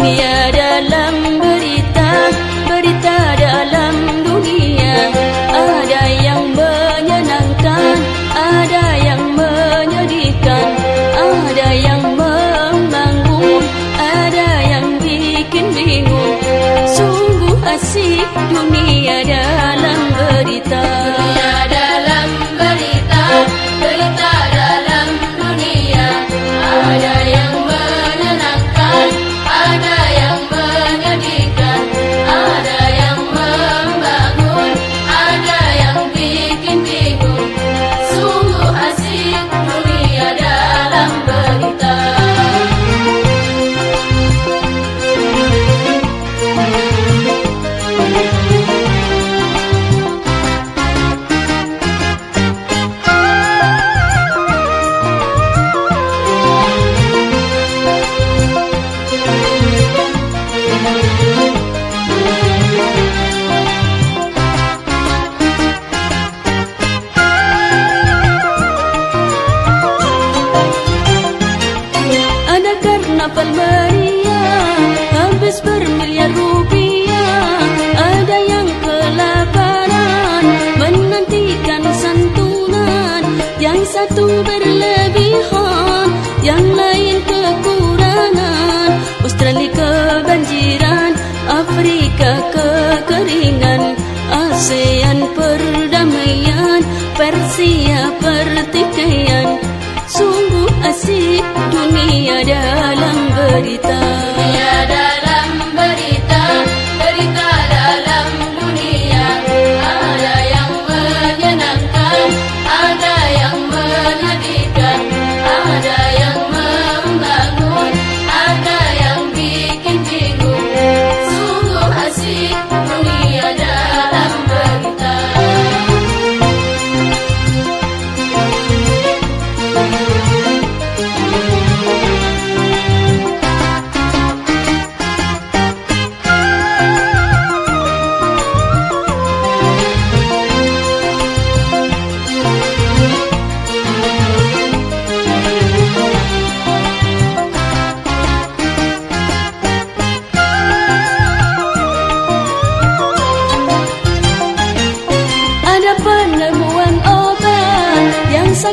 dunia Habis bermiliar rupiah. Ada yang kelaparan. Menantikan santunan. Yang satu berlebihan. Yang lain kekurangan. Australia kebanjiran. Afrika kekeringan. ASEAN perdamaian. Persia pertikaian. Sungguh asik dunia dalam berita. Dunia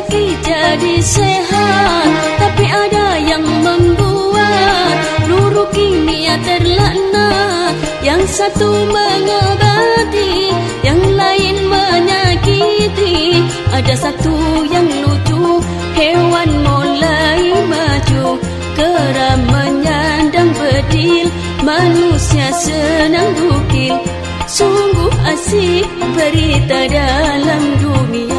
sakit jadi sehat. Tapi ada yang membuat peluru kimia terlaknat Yang satu mengobati, yang lain menyakiti. Ada satu yang lucu, hewan mulai maju. Kera menyandang bedil, manusia senang dukil Sungguh asik berita dalam dunia